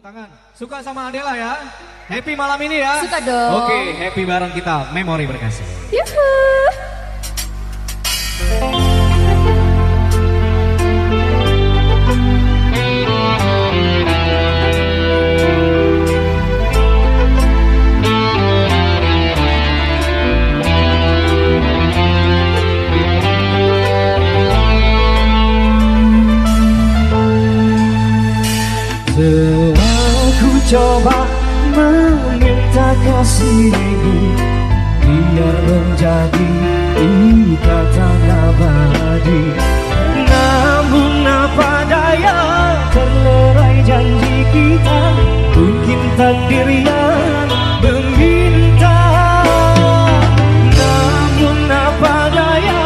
tangan. Suka sama Adela ya? Happy malam ini ya? Suka dong. Oke, happy bareng kita. Memori berkasih. Yuhuu. Kasihmu Biar menjadi ikatan abadi. Namun apa daya terlerai janji kita Mungkin takdir yang meminta. Namun apa daya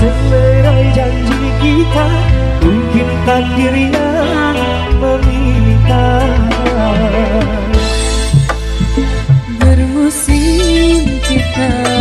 terlerai janji kita Mungkin takdir yang Yeah.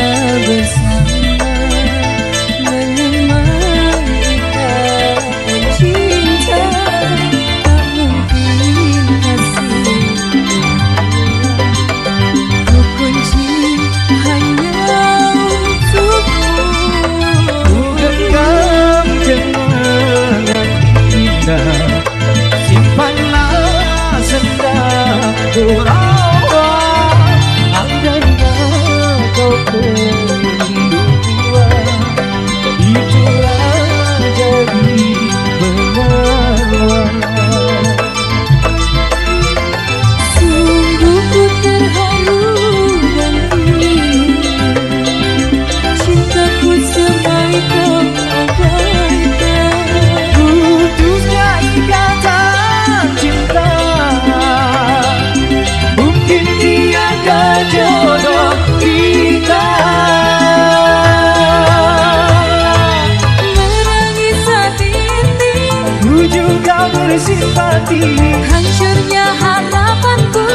Bersimpati Hancurnya harapanku.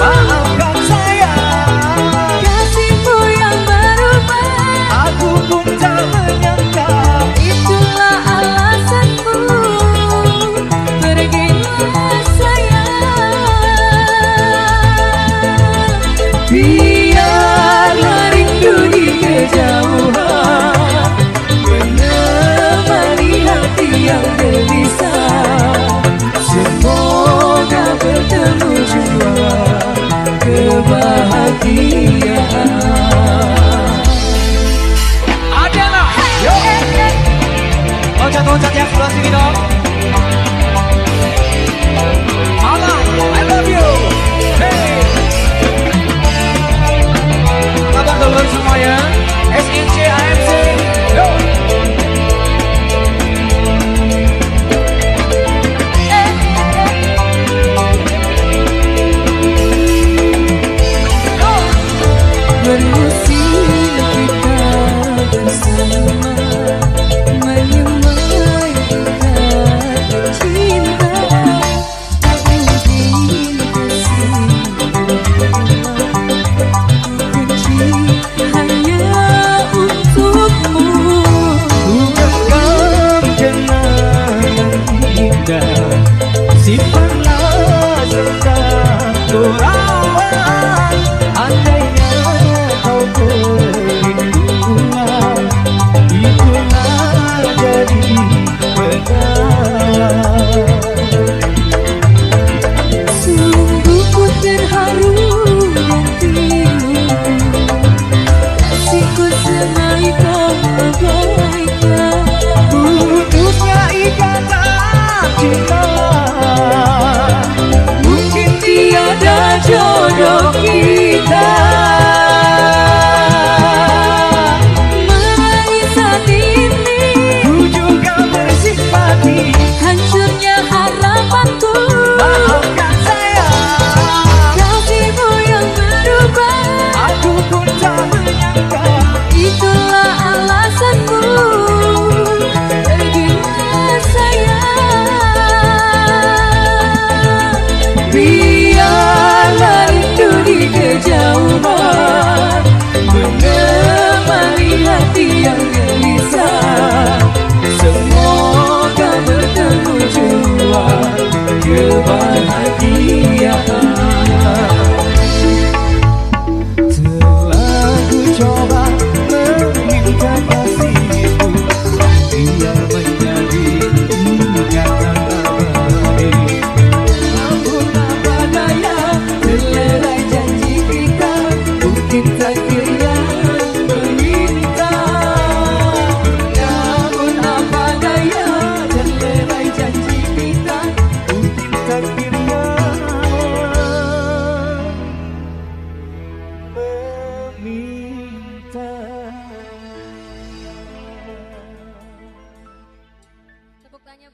Maafkan saya. Kasihmu yang berubah. Aku pun tak menyangka. Itulah alasanku. Pergilah sayang. Biarlah rindu di kebahagiaan